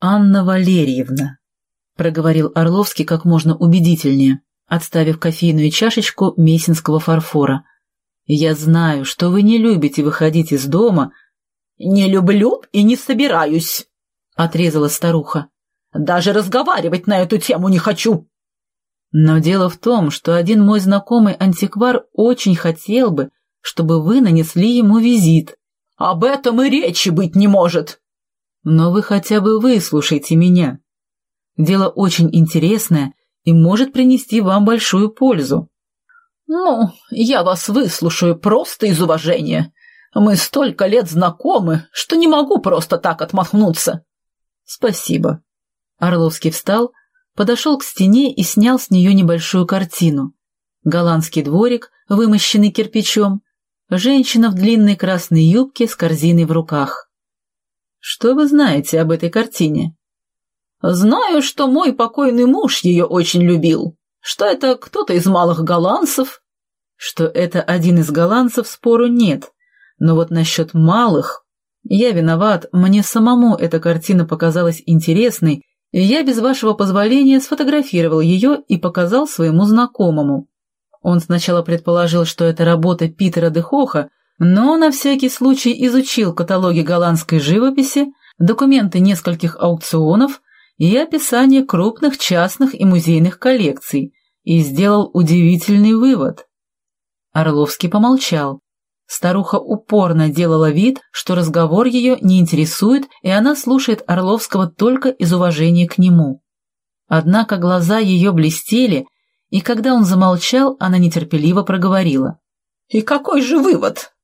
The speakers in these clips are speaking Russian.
Анна Валерьевна, проговорил Орловский как можно убедительнее, отставив кофейную чашечку мессинского фарфора. Я знаю, что вы не любите выходить из дома. Не люблю и не собираюсь, отрезала старуха. Даже разговаривать на эту тему не хочу. Но дело в том, что один мой знакомый антиквар очень хотел бы, чтобы вы нанесли ему визит. Об этом и речи быть не может. Но вы хотя бы выслушайте меня. Дело очень интересное и может принести вам большую пользу. Ну, я вас выслушаю просто из уважения. Мы столько лет знакомы, что не могу просто так отмахнуться. Спасибо. Орловский встал, подошел к стене и снял с нее небольшую картину. Голландский дворик, вымощенный кирпичом, Женщина в длинной красной юбке с корзиной в руках. Что вы знаете об этой картине? Знаю, что мой покойный муж ее очень любил, что это кто-то из малых голландцев. Что это один из голландцев, спору нет. Но вот насчет малых... Я виноват, мне самому эта картина показалась интересной, и я без вашего позволения сфотографировал ее и показал своему знакомому. Он сначала предположил, что это работа Питера де Хоха, но на всякий случай изучил каталоги голландской живописи, документы нескольких аукционов и описание крупных частных и музейных коллекций и сделал удивительный вывод. Орловский помолчал. Старуха упорно делала вид, что разговор ее не интересует, и она слушает Орловского только из уважения к нему. Однако глаза ее блестели, и когда он замолчал, она нетерпеливо проговорила. «И какой же вывод?»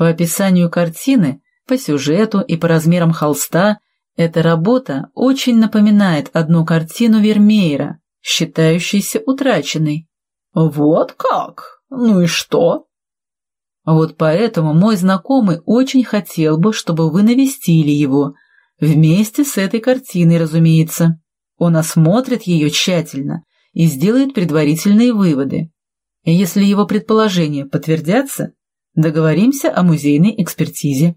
По описанию картины, по сюжету и по размерам холста, эта работа очень напоминает одну картину Вермеера, считающейся утраченной. «Вот как? Ну и что?» Вот поэтому мой знакомый очень хотел бы, чтобы вы навестили его, вместе с этой картиной, разумеется. Он осмотрит ее тщательно и сделает предварительные выводы. И если его предположения подтвердятся, договоримся о музейной экспертизе.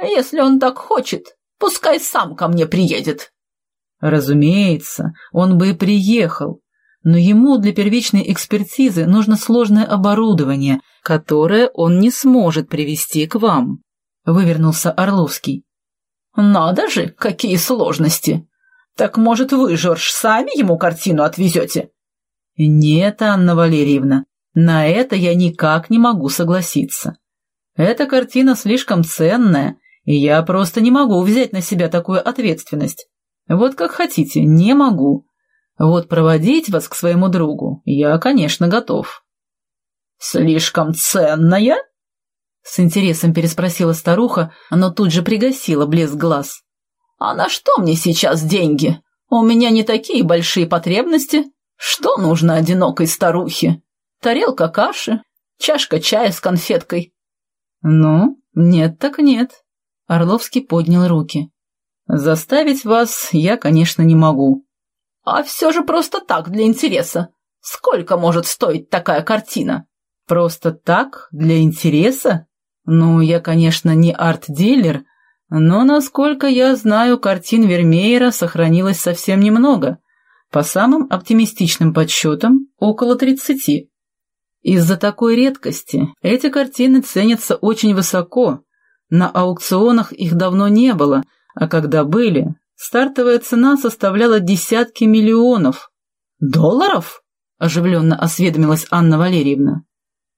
«Если он так хочет, пускай сам ко мне приедет». Разумеется, он бы и приехал, но ему для первичной экспертизы нужно сложное оборудование, которое он не сможет привести к вам», — вывернулся Орловский. «Надо же, какие сложности! Так, может, вы, Жорж, сами ему картину отвезете? Нет, Анна Валерьевна, на это я никак не могу согласиться. Эта картина слишком ценная, и я просто не могу взять на себя такую ответственность. Вот как хотите, не могу. Вот проводить вас к своему другу я, конечно, готов. «Слишком ценная?» С интересом переспросила старуха, но тут же пригасила блеск глаз. «А на что мне сейчас деньги? У меня не такие большие потребности. Что нужно одинокой старухе? Тарелка каши, чашка чая с конфеткой». «Ну, нет так нет», — Орловский поднял руки. «Заставить вас я, конечно, не могу». «А все же просто так, для интереса. Сколько может стоить такая картина?» «Просто так, для интереса? Ну, я, конечно, не арт-дилер, но, насколько я знаю, картин Вермеера сохранилось совсем немного. По самым оптимистичным подсчетам, около тридцати. Из-за такой редкости эти картины ценятся очень высоко. На аукционах их давно не было, а когда были, стартовая цена составляла десятки миллионов. «Долларов?» – оживленно осведомилась Анна Валерьевна.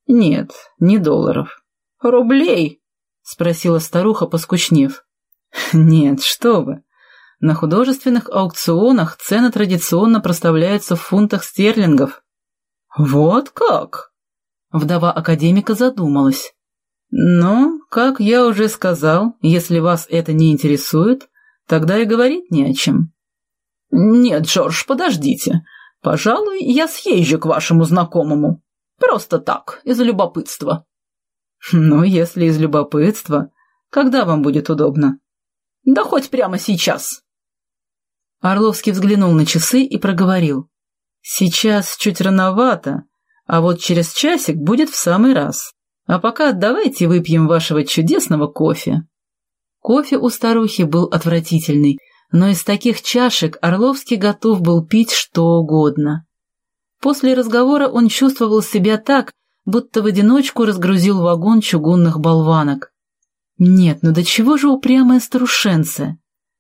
«Нет, не долларов. Рублей!» — спросила старуха, поскучнев. «Нет, что вы. На художественных аукционах цены традиционно проставляются в фунтах стерлингов». «Вот как?» Вдова академика задумалась. «Но, как я уже сказал, если вас это не интересует, тогда и говорить не о чем». «Нет, Джордж, подождите. Пожалуй, я съезжу к вашему знакомому. Просто так, из любопытства». «Ну, если из любопытства, когда вам будет удобно?» «Да хоть прямо сейчас». Орловский взглянул на часы и проговорил. «Сейчас чуть рановато, а вот через часик будет в самый раз. А пока давайте выпьем вашего чудесного кофе». Кофе у старухи был отвратительный, но из таких чашек Орловский готов был пить что угодно. После разговора он чувствовал себя так, будто в одиночку разгрузил вагон чугунных болванок. Нет, ну до чего же упрямая старушенция?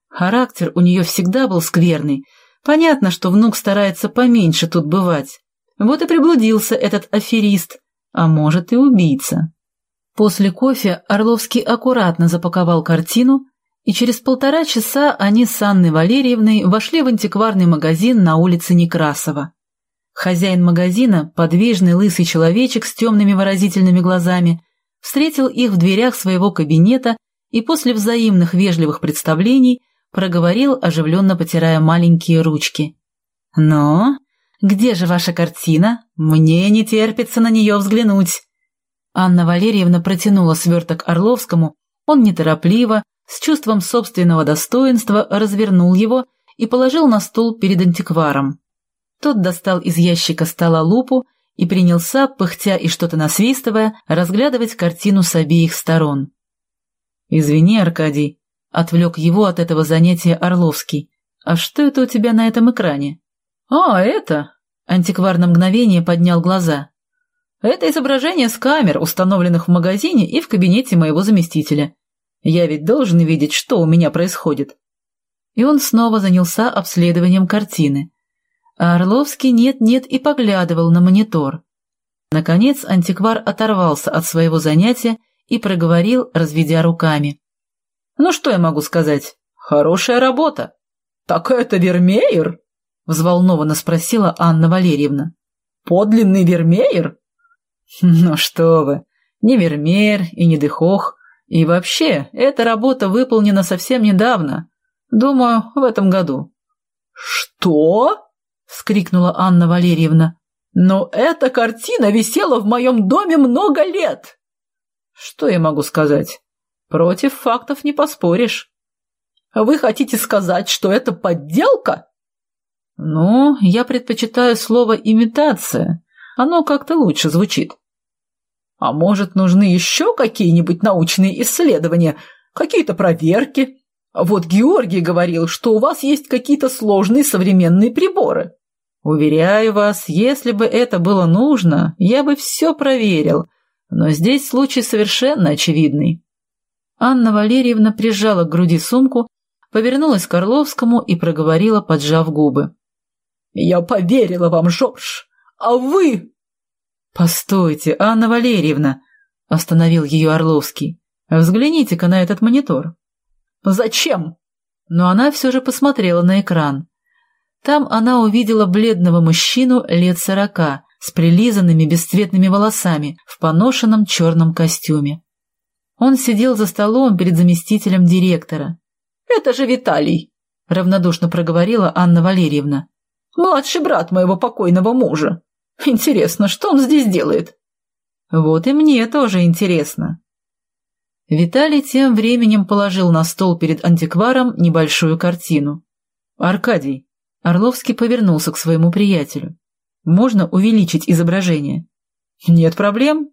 Характер у нее всегда был скверный. Понятно, что внук старается поменьше тут бывать. Вот и приблудился этот аферист, а может и убийца. После кофе Орловский аккуратно запаковал картину, и через полтора часа они с Анной Валерьевной вошли в антикварный магазин на улице Некрасова. Хозяин магазина, подвижный лысый человечек с темными выразительными глазами, встретил их в дверях своего кабинета и после взаимных вежливых представлений проговорил, оживленно потирая маленькие ручки. «Но, где же ваша картина? Мне не терпится на нее взглянуть». Анна Валерьевна протянула сверток Орловскому, он неторопливо, с чувством собственного достоинства развернул его и положил на стол перед антикваром. Тот достал из ящика стола лупу и принялся, пыхтя и что-то насвистывая, разглядывать картину с обеих сторон. «Извини, Аркадий», — отвлек его от этого занятия Орловский. «А что это у тебя на этом экране?» «А, это...» — антиквар на мгновение поднял глаза. «Это изображение с камер, установленных в магазине и в кабинете моего заместителя. Я ведь должен видеть, что у меня происходит». И он снова занялся обследованием картины. А Орловский нет-нет и поглядывал на монитор. Наконец антиквар оторвался от своего занятия и проговорил, разведя руками. «Ну что я могу сказать? Хорошая работа!» «Так это Вермеер?» — взволнованно спросила Анна Валерьевна. «Подлинный Вермеер?» «Ну что вы, не Вермеер и не Дехох. И вообще, эта работа выполнена совсем недавно. Думаю, в этом году». «Что?» — вскрикнула Анна Валерьевна. «Но эта картина висела в моем доме много лет!» «Что я могу сказать? Против фактов не поспоришь». «Вы хотите сказать, что это подделка?» «Ну, я предпочитаю слово «имитация». Оно как-то лучше звучит». «А может, нужны еще какие-нибудь научные исследования, какие-то проверки?» Вот Георгий говорил, что у вас есть какие-то сложные современные приборы. Уверяю вас, если бы это было нужно, я бы все проверил, но здесь случай совершенно очевидный. Анна Валерьевна прижала к груди сумку, повернулась к Орловскому и проговорила, поджав губы. «Я поверила вам, Жорж, а вы...» «Постойте, Анна Валерьевна!» — остановил ее Орловский. «Взгляните-ка на этот монитор». «Зачем?» Но она все же посмотрела на экран. Там она увидела бледного мужчину лет сорока с прилизанными бесцветными волосами в поношенном черном костюме. Он сидел за столом перед заместителем директора. «Это же Виталий!» — равнодушно проговорила Анна Валерьевна. «Младший брат моего покойного мужа. Интересно, что он здесь делает?» «Вот и мне тоже интересно». Виталий тем временем положил на стол перед антикваром небольшую картину. «Аркадий, Орловский повернулся к своему приятелю. «Можно увеличить изображение?» «Нет проблем».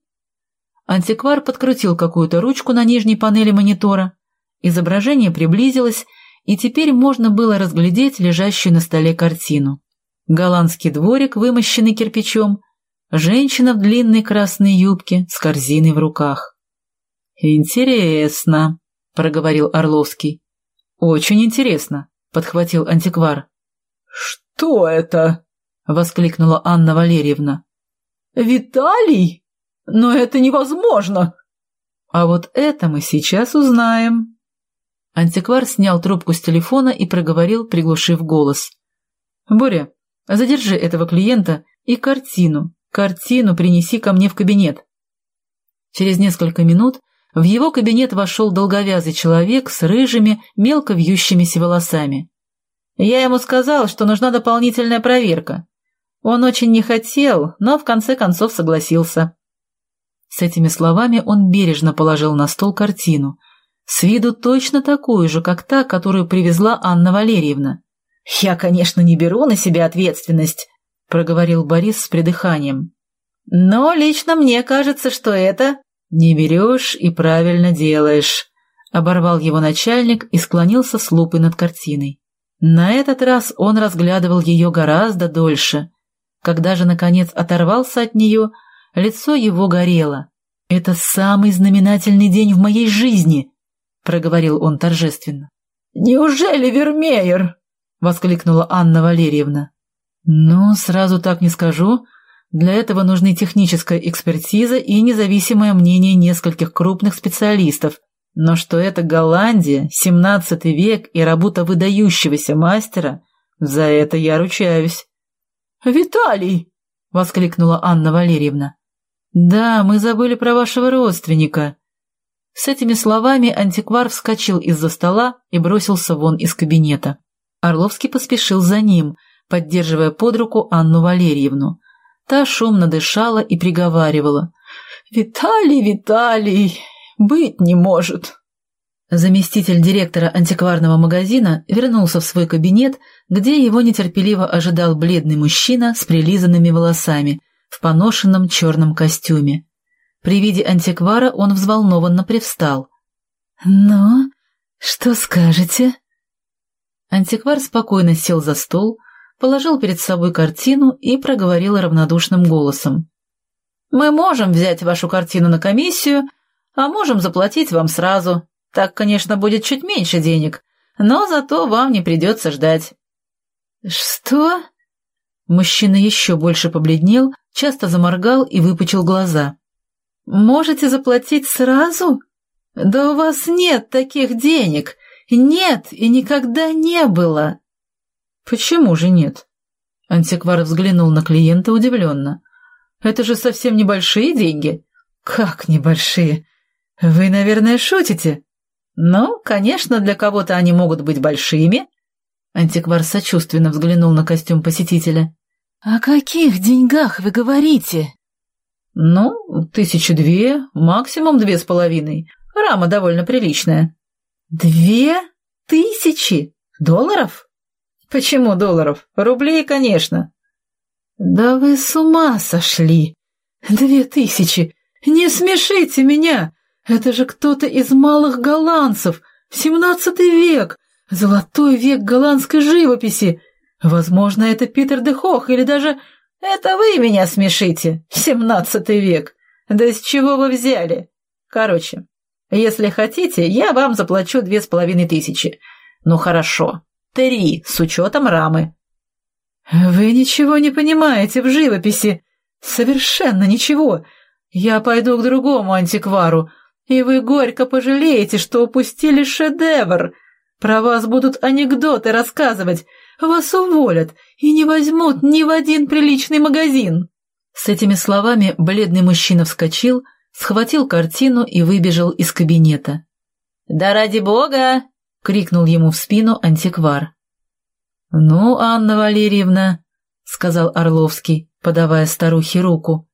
Антиквар подкрутил какую-то ручку на нижней панели монитора. Изображение приблизилось, и теперь можно было разглядеть лежащую на столе картину. Голландский дворик, вымощенный кирпичом, женщина в длинной красной юбке с корзиной в руках. «Интересно», — проговорил Орловский. «Очень интересно», — подхватил антиквар. «Что это?» — воскликнула Анна Валерьевна. «Виталий? Но это невозможно!» «А вот это мы сейчас узнаем». Антиквар снял трубку с телефона и проговорил, приглушив голос. «Боря, задержи этого клиента и картину, картину принеси ко мне в кабинет». Через несколько минут в его кабинет вошел долговязый человек с рыжими, мелко вьющимися волосами. Я ему сказал, что нужна дополнительная проверка. Он очень не хотел, но в конце концов согласился. С этими словами он бережно положил на стол картину, с виду точно такую же, как та, которую привезла Анна Валерьевна. «Я, конечно, не беру на себя ответственность», — проговорил Борис с придыханием. «Но лично мне кажется, что это...» «Не берешь и правильно делаешь», — оборвал его начальник и склонился с лупой над картиной. На этот раз он разглядывал ее гораздо дольше. Когда же, наконец, оторвался от нее, лицо его горело. «Это самый знаменательный день в моей жизни!» — проговорил он торжественно. «Неужели Вермеер?» — воскликнула Анна Валерьевна. «Ну, сразу так не скажу. Для этого нужны техническая экспертиза и независимое мнение нескольких крупных специалистов, но что это Голландия, 17 век и работа выдающегося мастера, за это я ручаюсь. «Виталий!» — воскликнула Анна Валерьевна. «Да, мы забыли про вашего родственника». С этими словами антиквар вскочил из-за стола и бросился вон из кабинета. Орловский поспешил за ним, поддерживая под руку Анну Валерьевну. Та шумно дышала и приговаривала. «Виталий, Виталий, быть не может. Заместитель директора антикварного магазина вернулся в свой кабинет, где его нетерпеливо ожидал бледный мужчина с прилизанными волосами в поношенном черном костюме. При виде антиквара он взволнованно привстал. «Ну, что скажете?» Антиквар спокойно сел за стол, положил перед собой картину и проговорил равнодушным голосом. «Мы можем взять вашу картину на комиссию а можем заплатить вам сразу. Так, конечно, будет чуть меньше денег, но зато вам не придется ждать». «Что?» Мужчина еще больше побледнел, часто заморгал и выпучил глаза. «Можете заплатить сразу? Да у вас нет таких денег. Нет и никогда не было». «Почему же нет?» Антиквар взглянул на клиента удивленно. «Это же совсем небольшие деньги». «Как небольшие? «Вы, наверное, шутите?» «Ну, конечно, для кого-то они могут быть большими». Антиквар сочувственно взглянул на костюм посетителя. «О каких деньгах вы говорите?» «Ну, тысячи две, максимум две с половиной. Рама довольно приличная». «Две тысячи долларов?» «Почему долларов? Рублей, конечно». «Да вы с ума сошли! Две тысячи! Не смешите меня! Это же кто-то из малых голландцев, семнадцатый век, золотой век голландской живописи. Возможно, это Питер де Хох или даже... Это вы меня смешите, семнадцатый век. Да с чего вы взяли? Короче, если хотите, я вам заплачу две с половиной тысячи. Ну хорошо, три, с учетом рамы. Вы ничего не понимаете в живописи. Совершенно ничего. Я пойду к другому антиквару, и вы горько пожалеете, что упустили шедевр. Про вас будут анекдоты рассказывать, вас уволят и не возьмут ни в один приличный магазин». С этими словами бледный мужчина вскочил, схватил картину и выбежал из кабинета. «Да ради бога!» — крикнул ему в спину антиквар. «Ну, Анна Валерьевна», — сказал Орловский, подавая старухе руку,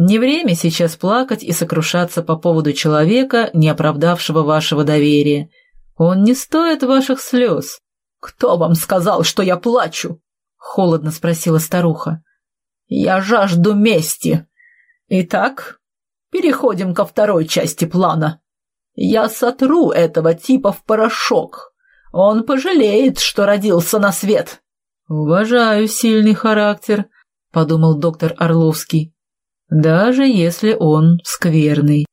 не время сейчас плакать и сокрушаться по поводу человека, не оправдавшего вашего доверия. Он не стоит ваших слез. — Кто вам сказал, что я плачу? — холодно спросила старуха. — Я жажду мести. Итак, переходим ко второй части плана. Я сотру этого типа в порошок. Он пожалеет, что родился на свет. — Уважаю сильный характер, — подумал доктор Орловский даже если он скверный.